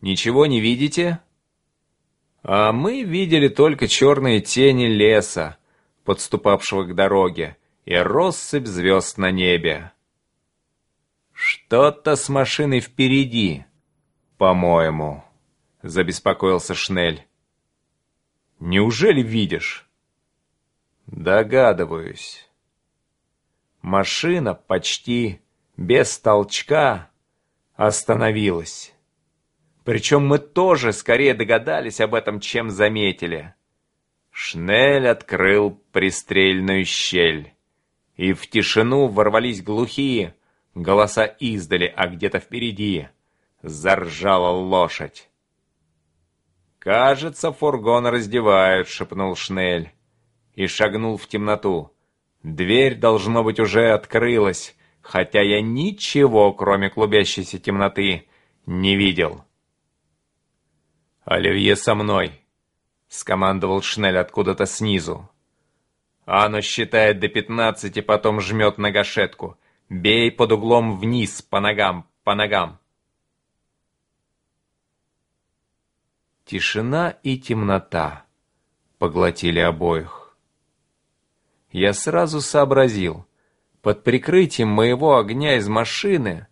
Ничего не видите?» А мы видели только черные тени леса, подступавшего к дороге, и россыпь звезд на небе. «Что-то с машиной впереди, по-моему», — забеспокоился Шнель. «Неужели видишь?» «Догадываюсь». Машина почти без толчка остановилась. Причем мы тоже скорее догадались об этом, чем заметили. Шнель открыл пристрельную щель, и в тишину ворвались глухие голоса издали, а где-то впереди заржала лошадь. «Кажется, фургон раздевают», — шепнул Шнель и шагнул в темноту. Дверь, должно быть, уже открылась, хотя я ничего, кроме клубящейся темноты, не видел. «Оливье со мной», — скомандовал Шнель откуда-то снизу. Анна считает до пятнадцати, потом жмет на гашетку. «Бей под углом вниз, по ногам, по ногам». Тишина и темнота поглотили обоих. Я сразу сообразил, под прикрытием моего огня из машины,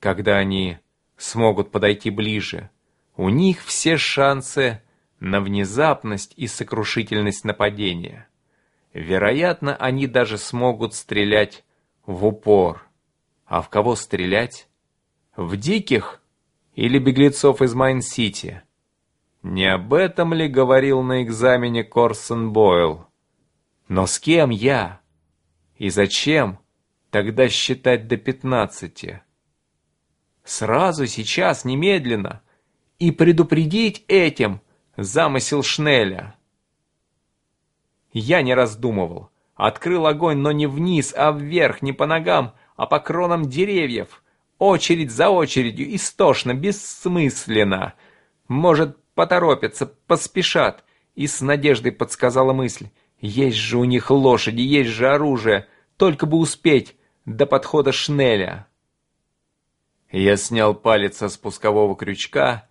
когда они смогут подойти ближе, у них все шансы на внезапность и сокрушительность нападения. Вероятно, они даже смогут стрелять в упор. А в кого стрелять? В диких или беглецов из Майн-Сити? Не об этом ли говорил на экзамене Корсон Бойл? Но с кем я? И зачем тогда считать до пятнадцати? Сразу, сейчас, немедленно и предупредить этим замысел Шнеля. Я не раздумывал. Открыл огонь, но не вниз, а вверх, не по ногам, а по кронам деревьев. Очередь за очередью, истошно, бессмысленно. Может, поторопятся, поспешат. И с надеждой подсказала мысль. Есть же у них лошади, есть же оружие. Только бы успеть до подхода Шнеля. Я снял палец со спускового крючка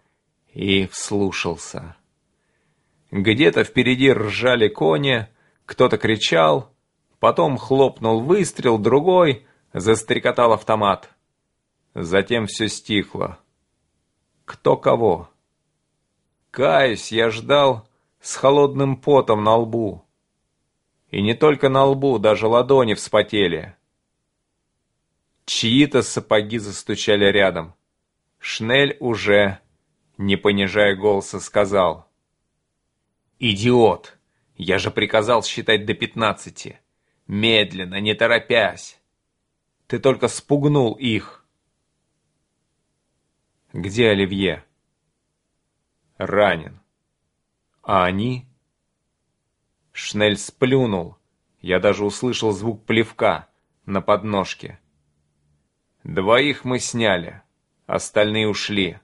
и вслушался. Где-то впереди ржали кони, кто-то кричал, потом хлопнул выстрел, другой, застрекотал автомат. Затем все стихло. Кто кого? Каюсь, я ждал с холодным потом на лбу. И не только на лбу, даже ладони вспотели. Чьи-то сапоги застучали рядом. Шнель уже не понижая голоса, сказал. «Идиот! Я же приказал считать до пятнадцати. Медленно, не торопясь. Ты только спугнул их». «Где Оливье?» «Ранен. А они?» Шнель сплюнул. Я даже услышал звук плевка на подножке. Двоих мы сняли, остальные ушли.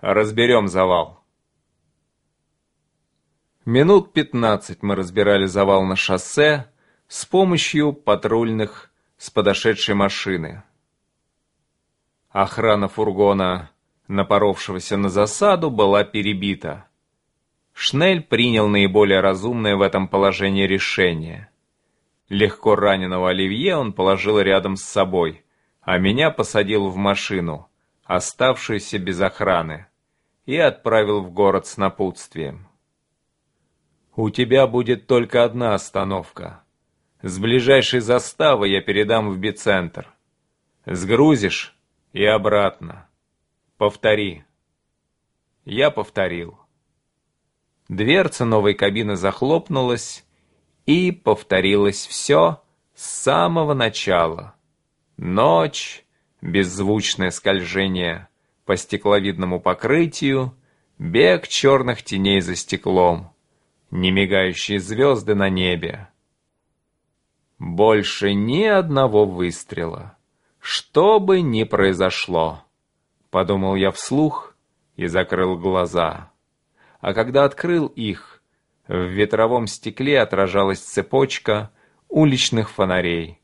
Разберем завал. Минут пятнадцать мы разбирали завал на шоссе с помощью патрульных с подошедшей машины. Охрана фургона, напоровшегося на засаду, была перебита. Шнель принял наиболее разумное в этом положении решение. Легко раненого Оливье он положил рядом с собой, а меня посадил в машину, оставшуюся без охраны и отправил в город с напутствием. «У тебя будет только одна остановка. С ближайшей заставы я передам в бицентр. Сгрузишь и обратно. Повтори». Я повторил. Дверца новой кабины захлопнулась, и повторилось все с самого начала. Ночь, беззвучное скольжение по стекловидному покрытию, бег черных теней за стеклом, немигающие звезды на небе. Больше ни одного выстрела. Что бы ни произошло, подумал я вслух и закрыл глаза. А когда открыл их, в ветровом стекле отражалась цепочка уличных фонарей.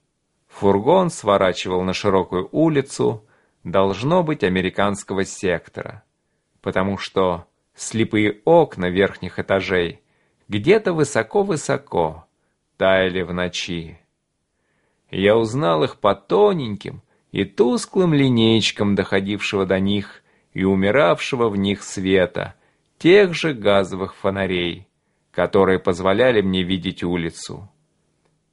Фургон сворачивал на широкую улицу, должно быть американского сектора. потому что слепые окна верхних этажей где-то высоко-высоко таяли в ночи. Я узнал их по тоненьким и тусклым линейкам доходившего до них и умиравшего в них света, тех же газовых фонарей, которые позволяли мне видеть улицу.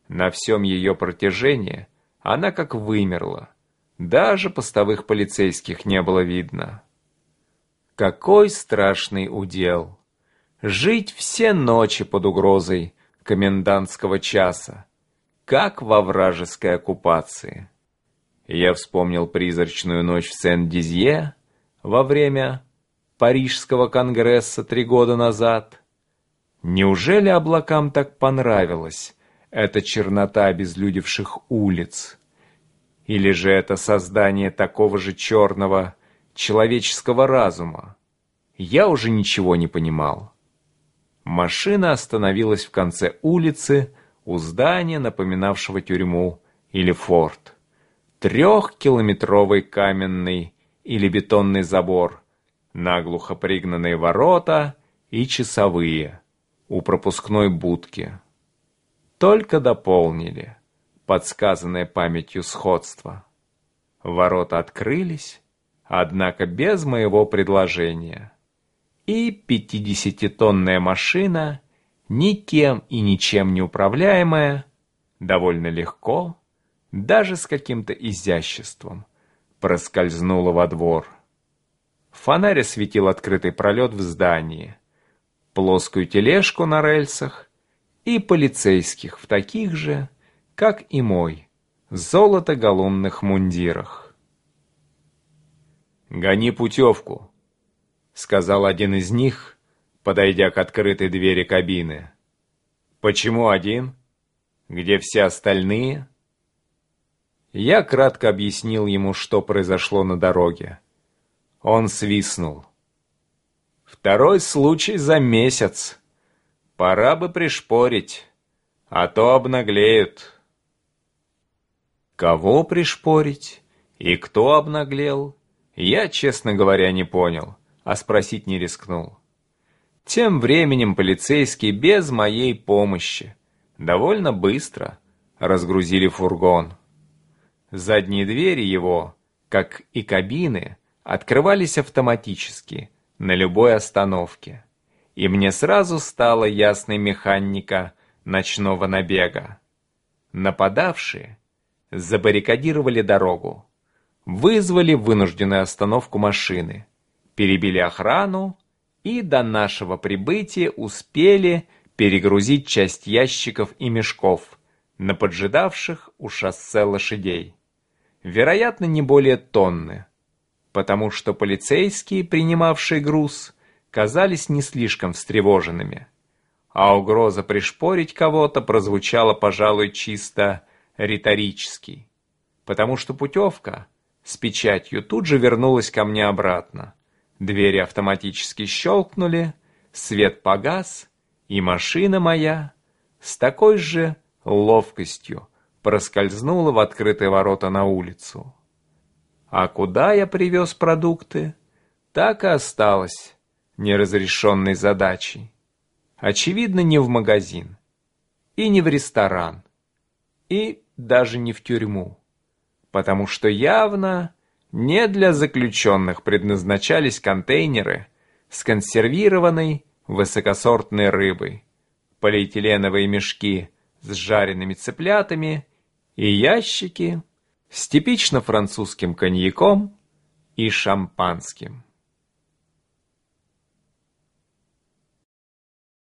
На всем ее протяжении она как вымерла, даже постовых полицейских не было видно. Какой страшный удел! Жить все ночи под угрозой комендантского часа, как во вражеской оккупации. Я вспомнил призрачную ночь в Сен-Дизье во время Парижского конгресса три года назад. Неужели облакам так понравилась эта чернота обезлюдевших улиц? Или же это создание такого же черного человеческого разума? Я уже ничего не понимал. Машина остановилась в конце улицы у здания, напоминавшего тюрьму или форт. Трехкилометровый каменный или бетонный забор, наглухо пригнанные ворота и часовые у пропускной будки. Только дополнили подсказанное памятью сходство. Ворота открылись, однако без моего предложения. И пятидесятитонная машина, никем и ничем не управляемая, довольно легко, даже с каким-то изяществом, проскользнула во двор. Фонарь осветил открытый пролет в здании, плоскую тележку на рельсах и полицейских в таких же, как и мой, золото-галунных мундирах. «Гони путевку», — сказал один из них, подойдя к открытой двери кабины. «Почему один? Где все остальные?» Я кратко объяснил ему, что произошло на дороге. Он свистнул. «Второй случай за месяц. Пора бы пришпорить, а то обнаглеют». Кого пришпорить и кто обнаглел, я, честно говоря, не понял, а спросить не рискнул. Тем временем полицейские без моей помощи довольно быстро разгрузили фургон. Задние двери его, как и кабины, открывались автоматически на любой остановке, и мне сразу стала ясной механика ночного набега. Нападавшие забаррикадировали дорогу, вызвали вынужденную остановку машины, перебили охрану и до нашего прибытия успели перегрузить часть ящиков и мешков на поджидавших у шоссе лошадей. Вероятно, не более тонны, потому что полицейские, принимавшие груз, казались не слишком встревоженными, а угроза пришпорить кого-то прозвучала, пожалуй, чисто риторический, потому что путевка с печатью тут же вернулась ко мне обратно. Двери автоматически щелкнули, свет погас, и машина моя с такой же ловкостью проскользнула в открытые ворота на улицу. А куда я привез продукты, так и осталось неразрешенной задачей. Очевидно, не в магазин, и не в ресторан, и даже не в тюрьму, потому что явно не для заключенных предназначались контейнеры с консервированной высокосортной рыбой, полиэтиленовые мешки с жареными цыплятами и ящики с типично французским коньяком и шампанским.